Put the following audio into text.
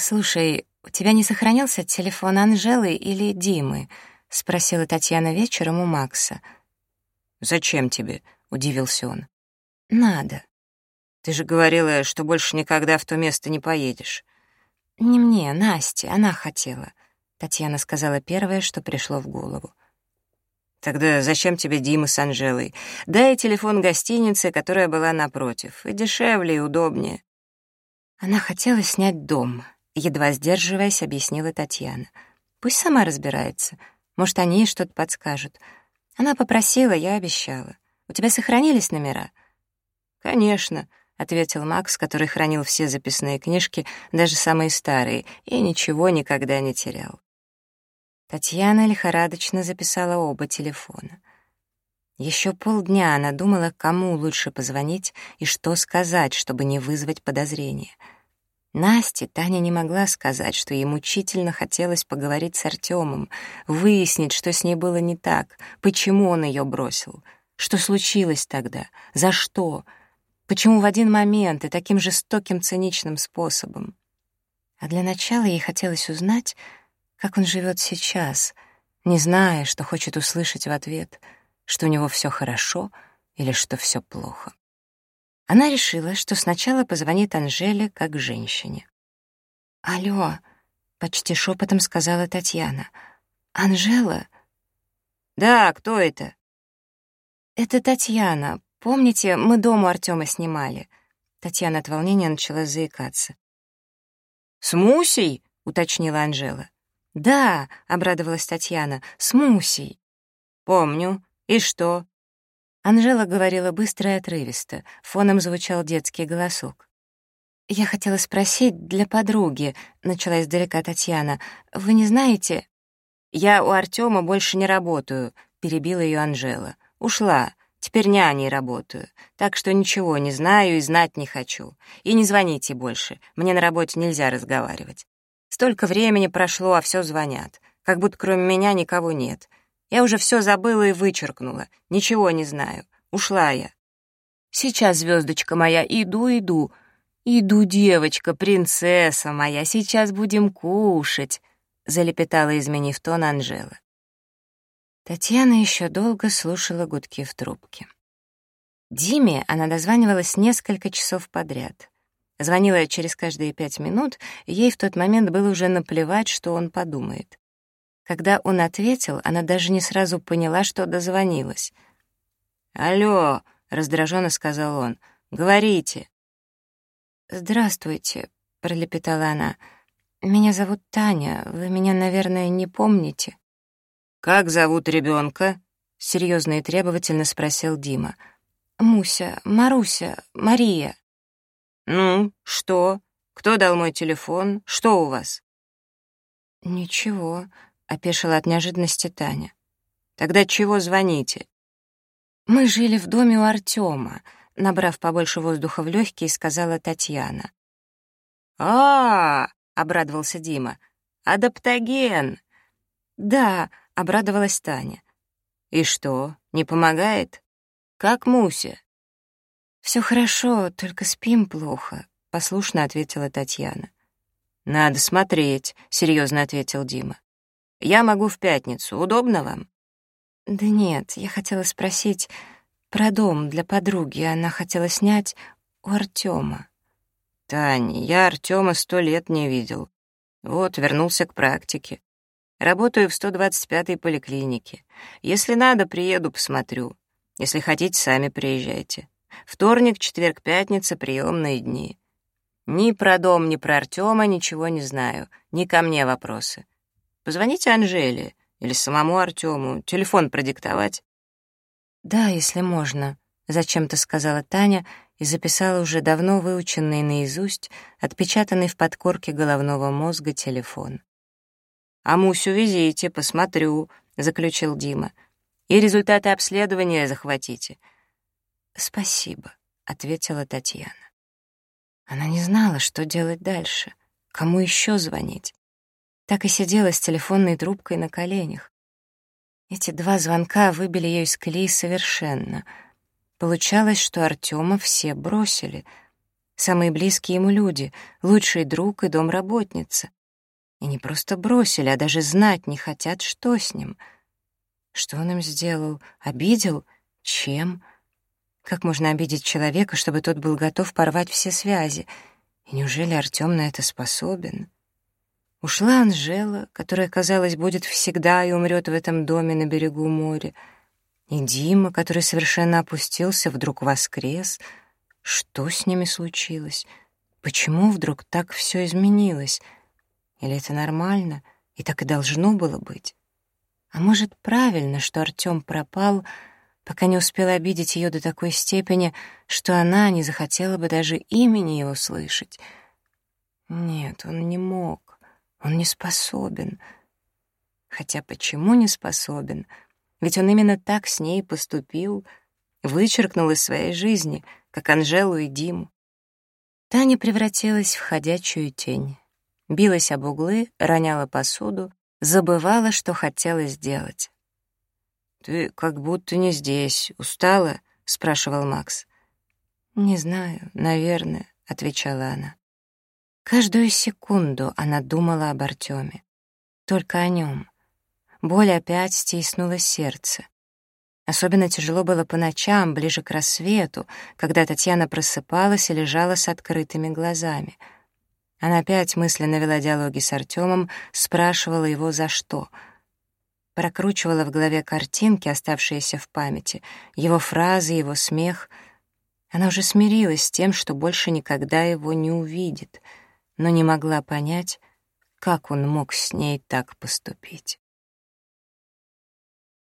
«Слушай, у тебя не сохранился телефон Анжелы или Димы?» — спросила Татьяна вечером у Макса. «Зачем тебе?» — удивился он. «Надо». «Ты же говорила, что больше никогда в то место не поедешь». «Не мне, Настя, она хотела», — Татьяна сказала первое, что пришло в голову. «Тогда зачем тебе Дима с Анжелой? Дай телефон гостиницы, которая была напротив, и дешевле, и удобнее». Она хотела снять дом, едва сдерживаясь, объяснила Татьяна. «Пусть сама разбирается. Может, они ей что-то подскажут. Она попросила, я обещала. У тебя сохранились номера?» «Конечно», — ответил Макс, который хранил все записные книжки, даже самые старые, и ничего никогда не терял. Татьяна лихорадочно записала оба телефона. Еще полдня она думала, кому лучше позвонить и что сказать, чтобы не вызвать подозрения — Насте Таня не могла сказать, что ей мучительно хотелось поговорить с Артемом, выяснить, что с ней было не так, почему он ее бросил, что случилось тогда, за что, почему в один момент и таким жестоким циничным способом. А для начала ей хотелось узнать, как он живет сейчас, не зная, что хочет услышать в ответ, что у него все хорошо или что все плохо. Она решила, что сначала позвонит Анжеле как женщине. «Алло», — почти шепотом сказала Татьяна. «Анжела?» «Да, кто это?» «Это Татьяна. Помните, мы дом Артема снимали?» Татьяна от волнения начала заикаться. «С Мусей?» — уточнила Анжела. «Да», — обрадовалась Татьяна, — «с Мусей». «Помню. И что?» Анжела говорила быстро и отрывисто, фоном звучал детский голосок. «Я хотела спросить для подруги», — начала издалека Татьяна, — «вы не знаете?» «Я у Артема больше не работаю», — перебила ее Анжела. «Ушла. Теперь няней работаю. Так что ничего не знаю и знать не хочу. И не звоните больше. Мне на работе нельзя разговаривать. Столько времени прошло, а все звонят. Как будто кроме меня никого нет. Я уже все забыла и вычеркнула. Ничего не знаю. Ушла я. Сейчас, звездочка моя, иду, иду. Иду, девочка, принцесса моя, сейчас будем кушать, залепетала, изменив тон Анжела. Татьяна еще долго слушала гудки в трубке. Диме она дозванивалась несколько часов подряд. Звонила через каждые пять минут, ей в тот момент было уже наплевать, что он подумает. Когда он ответил, она даже не сразу поняла, что дозвонилась. «Алло!» — раздраженно сказал он. «Говорите!» «Здравствуйте!» — пролепетала она. «Меня зовут Таня. Вы меня, наверное, не помните?» «Как зовут ребенка? серьезно и требовательно спросил Дима. «Муся, Маруся, Мария». «Ну, что? Кто дал мой телефон? Что у вас?» «Ничего», опешила от неожиданности Таня. «Тогда чего звоните?» «Мы жили в доме у Артема», — набрав побольше воздуха в легкие, сказала Татьяна. а, -а, -а обрадовался Дима. «Адаптоген!» «Да», — обрадовалась Таня. «И что, не помогает? Как Муся?» «Все хорошо, только спим плохо», — послушно ответила Татьяна. «Надо смотреть», — серьезно ответил Дима. Я могу в пятницу. Удобно вам?» «Да нет, я хотела спросить про дом для подруги. Она хотела снять у Артёма». «Таня, я Артёма сто лет не видел. Вот, вернулся к практике. Работаю в 125-й поликлинике. Если надо, приеду, посмотрю. Если хотите, сами приезжайте. Вторник, четверг, пятница — приемные дни. Ни про дом, ни про Артёма ничего не знаю. Ни ко мне вопросы. Позвоните Анжеле или самому Артему, телефон продиктовать». «Да, если можно», — зачем-то сказала Таня и записала уже давно выученный наизусть, отпечатанный в подкорке головного мозга телефон. «А Мусю везите, посмотрю», — заключил Дима. «И результаты обследования захватите». «Спасибо», — ответила Татьяна. Она не знала, что делать дальше, кому еще звонить так и сидела с телефонной трубкой на коленях. Эти два звонка выбили ее из колеи совершенно. Получалось, что Артема все бросили. Самые близкие ему люди, лучший друг и домработница. И не просто бросили, а даже знать не хотят, что с ним. Что он им сделал? Обидел? Чем? Как можно обидеть человека, чтобы тот был готов порвать все связи? И неужели Артем на это способен?» Ушла Анжела, которая, казалось, будет всегда и умрет в этом доме на берегу моря. И Дима, который совершенно опустился, вдруг воскрес. Что с ними случилось? Почему вдруг так все изменилось? Или это нормально, и так и должно было быть? А может, правильно, что Артем пропал, пока не успела обидеть ее до такой степени, что она не захотела бы даже имени его слышать? Нет, он не мог. Он не способен. Хотя почему не способен? Ведь он именно так с ней поступил, вычеркнул из своей жизни, как Анжелу и Диму. Таня превратилась в ходячую тень. Билась об углы, роняла посуду, забывала, что хотела сделать. «Ты как будто не здесь. Устала?» — спрашивал Макс. «Не знаю, наверное», — отвечала она. Каждую секунду она думала об Артеме. Только о нем. Боль опять стеснула сердце. Особенно тяжело было по ночам, ближе к рассвету, когда Татьяна просыпалась и лежала с открытыми глазами. Она опять мысленно вела диалоги с Артемом, спрашивала его за что. Прокручивала в голове картинки, оставшиеся в памяти, его фразы, его смех. Она уже смирилась с тем, что больше никогда его не увидит — но не могла понять, как он мог с ней так поступить.